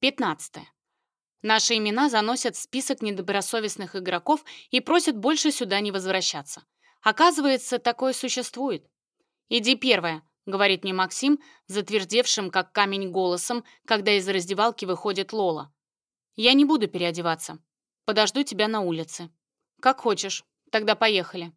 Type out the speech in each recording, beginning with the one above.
15. Наши имена заносят в список недобросовестных игроков и просят больше сюда не возвращаться. Оказывается, такое существует. «Иди первая», — говорит мне Максим, затвердевшим как камень голосом, когда из раздевалки выходит Лола. «Я не буду переодеваться. Подожду тебя на улице». «Как хочешь. Тогда поехали».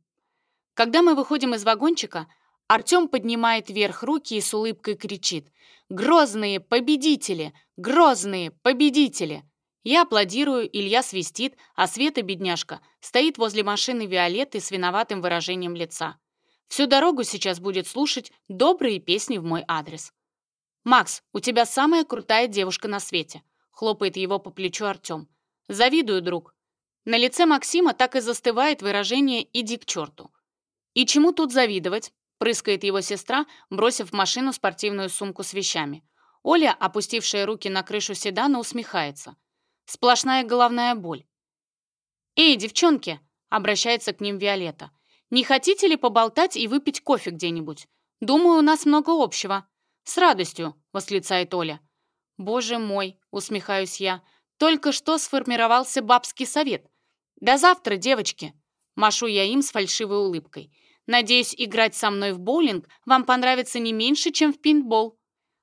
Когда мы выходим из вагончика, Артём поднимает вверх руки и с улыбкой кричит «Грозные победители! Грозные победители!» Я аплодирую, Илья свистит, а Света, бедняжка, стоит возле машины Виолетты с виноватым выражением лица. Всю дорогу сейчас будет слушать добрые песни в мой адрес. «Макс, у тебя самая крутая девушка на свете», — хлопает его по плечу Артём. «Завидую, друг». На лице Максима так и застывает выражение «иди к чёрту". И чему тут завидовать? прыскает его сестра, бросив в машину спортивную сумку с вещами. Оля, опустившая руки на крышу седана, усмехается. Сплошная головная боль. «Эй, девчонки!» — обращается к ним Виолетта. «Не хотите ли поболтать и выпить кофе где-нибудь? Думаю, у нас много общего». «С радостью!» — восклицает Оля. «Боже мой!» — усмехаюсь я. «Только что сформировался бабский совет. До завтра, девочки!» Машу я им с фальшивой улыбкой. Надеюсь, играть со мной в боулинг вам понравится не меньше, чем в пинтбол».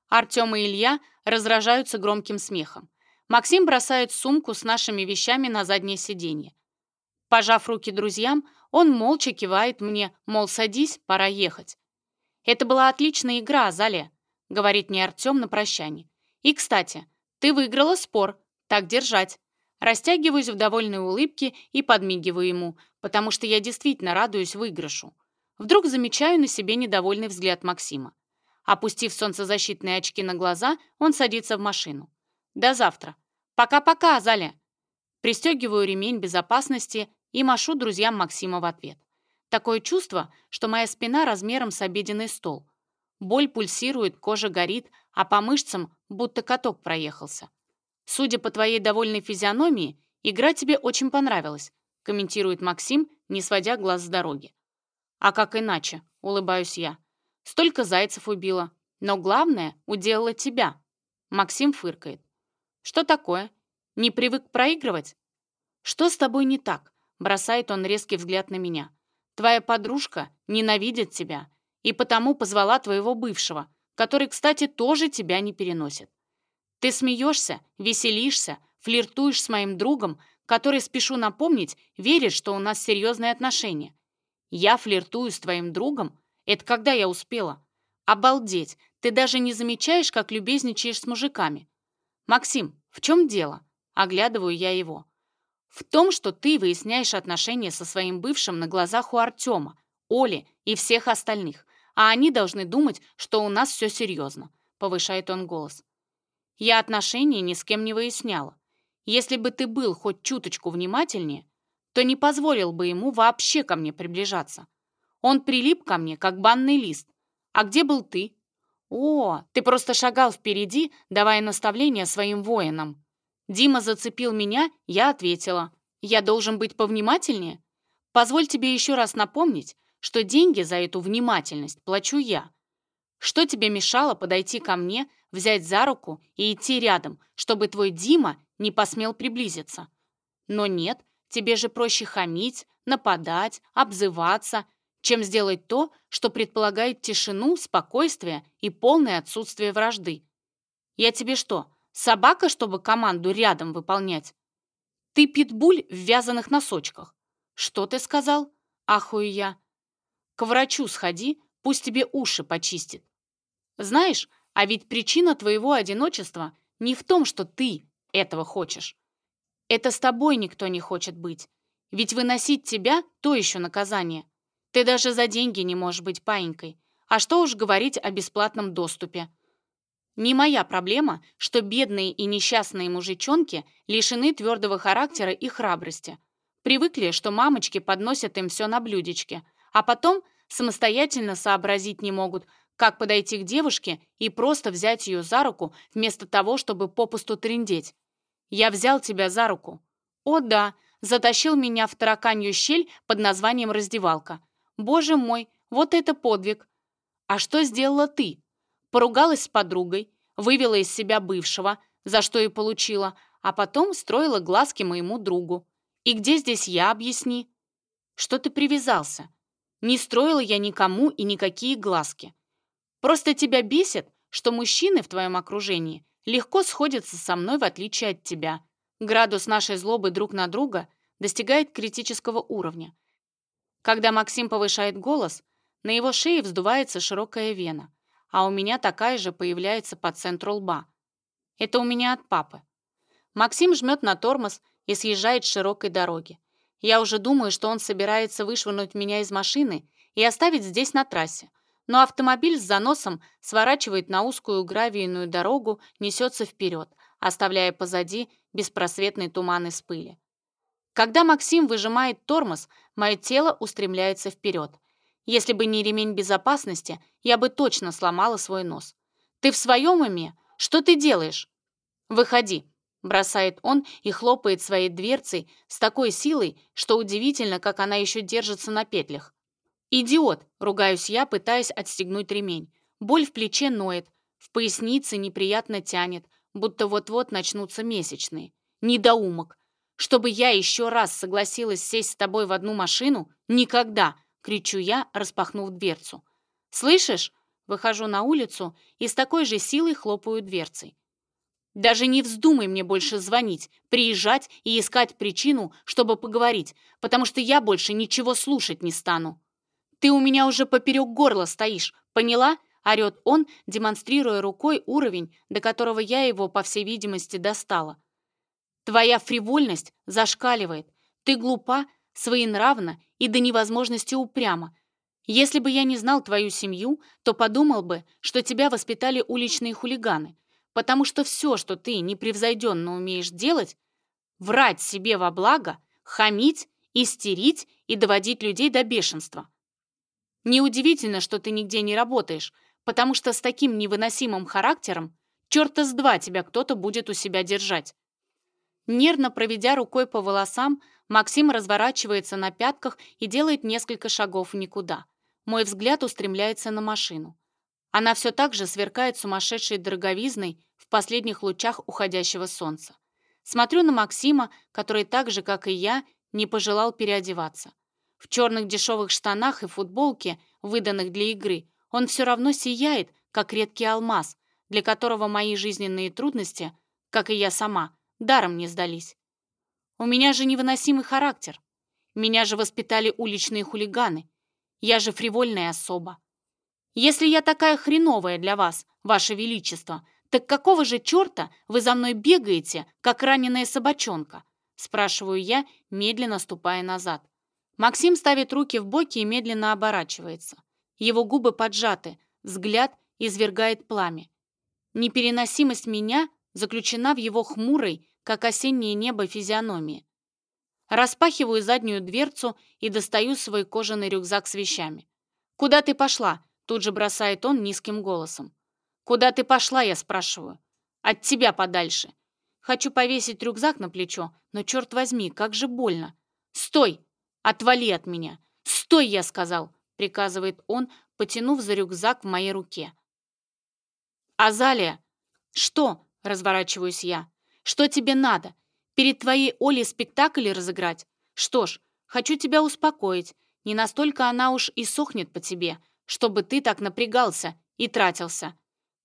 Артем и Илья разражаются громким смехом. Максим бросает сумку с нашими вещами на заднее сиденье. Пожав руки друзьям, он молча кивает мне, мол, садись, пора ехать. «Это была отличная игра, Заля», — говорит мне Артем на прощание. «И, кстати, ты выиграла спор. Так держать». Растягиваюсь в довольной улыбке и подмигиваю ему, потому что я действительно радуюсь выигрышу. Вдруг замечаю на себе недовольный взгляд Максима. Опустив солнцезащитные очки на глаза, он садится в машину. «До завтра. Пока-пока, Заля!» Пристегиваю ремень безопасности и машу друзьям Максима в ответ. Такое чувство, что моя спина размером с обеденный стол. Боль пульсирует, кожа горит, а по мышцам будто каток проехался. «Судя по твоей довольной физиономии, игра тебе очень понравилась», комментирует Максим, не сводя глаз с дороги. «А как иначе?» — улыбаюсь я. «Столько зайцев убила. Но главное, уделала тебя». Максим фыркает. «Что такое? Не привык проигрывать?» «Что с тобой не так?» — бросает он резкий взгляд на меня. «Твоя подружка ненавидит тебя и потому позвала твоего бывшего, который, кстати, тоже тебя не переносит. Ты смеешься, веселишься, флиртуешь с моим другом, который, спешу напомнить, верит, что у нас серьезные отношения. Я флиртую с твоим другом? Это когда я успела? Обалдеть, ты даже не замечаешь, как любезничаешь с мужиками. Максим, в чем дело? Оглядываю я его. В том, что ты выясняешь отношения со своим бывшим на глазах у Артема, Оли и всех остальных, а они должны думать, что у нас все серьезно, повышает он голос. Я отношения ни с кем не выясняла. Если бы ты был хоть чуточку внимательнее, что не позволил бы ему вообще ко мне приближаться. Он прилип ко мне, как банный лист. А где был ты? О, ты просто шагал впереди, давая наставления своим воинам. Дима зацепил меня, я ответила. Я должен быть повнимательнее? Позволь тебе еще раз напомнить, что деньги за эту внимательность плачу я. Что тебе мешало подойти ко мне, взять за руку и идти рядом, чтобы твой Дима не посмел приблизиться? Но нет, Тебе же проще хамить, нападать, обзываться, чем сделать то, что предполагает тишину, спокойствие и полное отсутствие вражды. Я тебе что, собака, чтобы команду рядом выполнять? Ты питбуль в вязаных носочках. Что ты сказал? Ахую я. К врачу сходи, пусть тебе уши почистит. Знаешь, а ведь причина твоего одиночества не в том, что ты этого хочешь, это с тобой никто не хочет быть. Ведь выносить тебя — то еще наказание. Ты даже за деньги не можешь быть паинькой. А что уж говорить о бесплатном доступе. Не моя проблема, что бедные и несчастные мужичонки лишены твердого характера и храбрости. Привыкли, что мамочки подносят им все на блюдечке, а потом самостоятельно сообразить не могут, как подойти к девушке и просто взять ее за руку вместо того, чтобы попусту трындеть. Я взял тебя за руку. О да, затащил меня в тараканью щель под названием раздевалка. Боже мой, вот это подвиг. А что сделала ты? Поругалась с подругой, вывела из себя бывшего, за что и получила, а потом строила глазки моему другу. И где здесь я, объясни? Что ты привязался? Не строила я никому и никакие глазки. Просто тебя бесит, что мужчины в твоем окружении легко сходятся со мной в отличие от тебя. Градус нашей злобы друг на друга достигает критического уровня. Когда Максим повышает голос, на его шее вздувается широкая вена, а у меня такая же появляется по центру лба. Это у меня от папы. Максим жмет на тормоз и съезжает с широкой дороги. Я уже думаю, что он собирается вышвырнуть меня из машины и оставить здесь на трассе, но автомобиль с заносом сворачивает на узкую гравийную дорогу, несется вперед, оставляя позади беспросветный туман из пыли. Когда Максим выжимает тормоз, мое тело устремляется вперед. Если бы не ремень безопасности, я бы точно сломала свой нос. «Ты в своем уме? Что ты делаешь?» «Выходи», — бросает он и хлопает своей дверцей с такой силой, что удивительно, как она еще держится на петлях. «Идиот!» — ругаюсь я, пытаясь отстегнуть ремень. Боль в плече ноет, в пояснице неприятно тянет, будто вот-вот начнутся месячные. «Недоумок! Чтобы я еще раз согласилась сесть с тобой в одну машину? Никогда!» — кричу я, распахнув дверцу. «Слышишь?» — выхожу на улицу и с такой же силой хлопаю дверцей. Даже не вздумай мне больше звонить, приезжать и искать причину, чтобы поговорить, потому что я больше ничего слушать не стану. Ты у меня уже поперек горла стоишь, поняла?» — орёт он, демонстрируя рукой уровень, до которого я его, по всей видимости, достала. «Твоя фривольность зашкаливает. Ты глупа, своенравна и до невозможности упряма. Если бы я не знал твою семью, то подумал бы, что тебя воспитали уличные хулиганы, потому что все, что ты непревзойденно умеешь делать, врать себе во благо, хамить, истерить и доводить людей до бешенства. Неудивительно, что ты нигде не работаешь, потому что с таким невыносимым характером черта с два тебя кто-то будет у себя держать». Нервно проведя рукой по волосам, Максим разворачивается на пятках и делает несколько шагов никуда. Мой взгляд устремляется на машину. Она все так же сверкает сумасшедшей дороговизной в последних лучах уходящего солнца. Смотрю на Максима, который так же, как и я, не пожелал переодеваться в черных дешевых штанах и футболке, выданных для игры, он все равно сияет, как редкий алмаз, для которого мои жизненные трудности, как и я сама, даром не сдались. У меня же невыносимый характер. Меня же воспитали уличные хулиганы. Я же фривольная особа. Если я такая хреновая для вас, ваше величество, так какого же черта вы за мной бегаете, как раненая собачонка? Спрашиваю я, медленно ступая назад. Максим ставит руки в боки и медленно оборачивается. Его губы поджаты, взгляд извергает пламя. Непереносимость меня заключена в его хмурой, как осеннее небо, физиономии. Распахиваю заднюю дверцу и достаю свой кожаный рюкзак с вещами. «Куда ты пошла?» — тут же бросает он низким голосом. «Куда ты пошла?» — я спрашиваю. «От тебя подальше». Хочу повесить рюкзак на плечо, но, черт возьми, как же больно. «Стой!» «Отвали от меня! Стой!» — я сказал, — приказывает он, потянув за рюкзак в моей руке. «Азалия!» «Что?» — разворачиваюсь я. «Что тебе надо? Перед твоей Олей спектакль разыграть? Что ж, хочу тебя успокоить. Не настолько она уж и сохнет по тебе, чтобы ты так напрягался и тратился.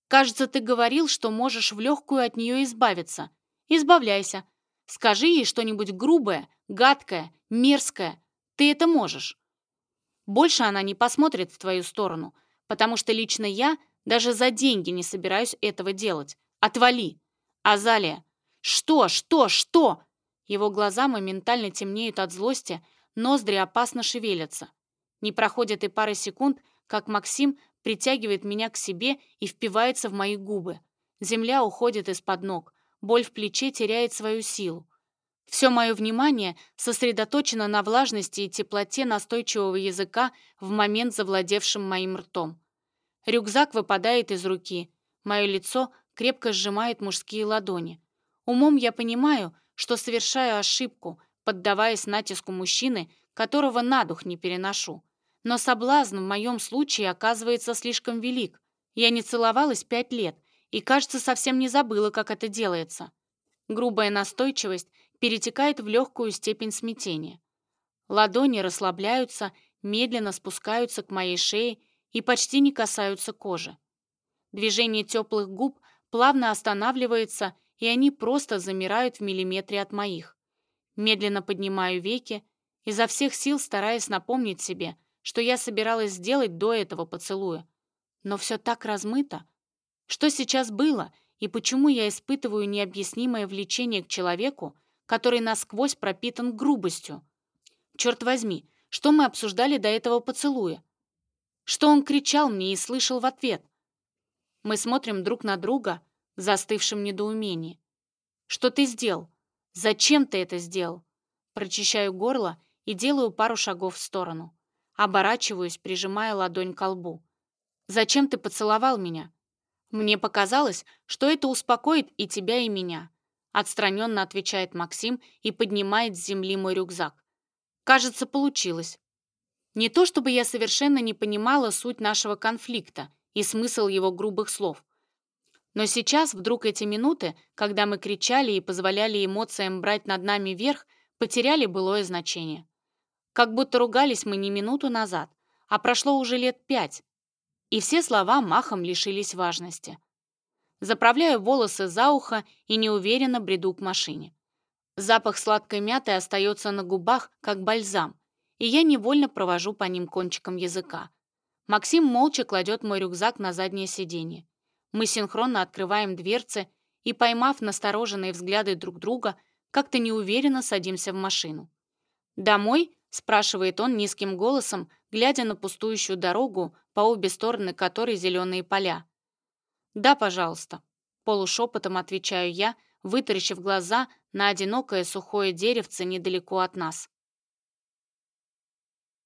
Кажется, ты говорил, что можешь в легкую от нее избавиться. Избавляйся. Скажи ей что-нибудь грубое, гадкое, мерзкое, ты это можешь. Больше она не посмотрит в твою сторону, потому что лично я даже за деньги не собираюсь этого делать. Отвали. Азалия. Что, что, что? Его глаза моментально темнеют от злости, ноздри опасно шевелятся. Не проходит и пары секунд, как Максим притягивает меня к себе и впивается в мои губы. Земля уходит из-под ног, боль в плече теряет свою силу. Все мое внимание сосредоточено на влажности и теплоте настойчивого языка в момент завладевшим моим ртом. Рюкзак выпадает из руки, мое лицо крепко сжимает мужские ладони. Умом я понимаю, что совершаю ошибку, поддаваясь натиску мужчины, которого на дух не переношу. Но соблазн в моем случае оказывается слишком велик. Я не целовалась пять лет и, кажется, совсем не забыла, как это делается. Грубая настойчивость — перетекает в легкую степень смятения. Ладони расслабляются, медленно спускаются к моей шее и почти не касаются кожи. Движение теплых губ плавно останавливается, и они просто замирают в миллиметре от моих. Медленно поднимаю веки, изо всех сил стараясь напомнить себе, что я собиралась сделать до этого поцелуя. Но все так размыто. Что сейчас было и почему я испытываю необъяснимое влечение к человеку, который насквозь пропитан грубостью. Черт возьми, что мы обсуждали до этого поцелуя? Что он кричал мне и слышал в ответ? Мы смотрим друг на друга в застывшем недоумении. «Что ты сделал? Зачем ты это сделал?» Прочищаю горло и делаю пару шагов в сторону. Оборачиваюсь, прижимая ладонь к лбу. «Зачем ты поцеловал меня?» «Мне показалось, что это успокоит и тебя, и меня. Отстраненно отвечает Максим и поднимает с земли мой рюкзак. Кажется, получилось. Не то чтобы я совершенно не понимала суть нашего конфликта и смысл его грубых слов. Но сейчас вдруг эти минуты, когда мы кричали и позволяли эмоциям брать над нами верх, потеряли былое значение. Как будто ругались мы не минуту назад, а прошло уже лет пять, и все слова махом лишились важности заправляю волосы за ухо и неуверенно бреду к машине. Запах сладкой мяты остается на губах, как бальзам, и я невольно провожу по ним кончиком языка. Максим молча кладет мой рюкзак на заднее сиденье. Мы синхронно открываем дверцы и, поймав настороженные взгляды друг друга, как-то неуверенно садимся в машину. «Домой?» — спрашивает он низким голосом, глядя на пустующую дорогу, по обе стороны которой зеленые поля. «Да, пожалуйста», — полушепотом отвечаю я, вытаращив глаза на одинокое сухое деревце недалеко от нас.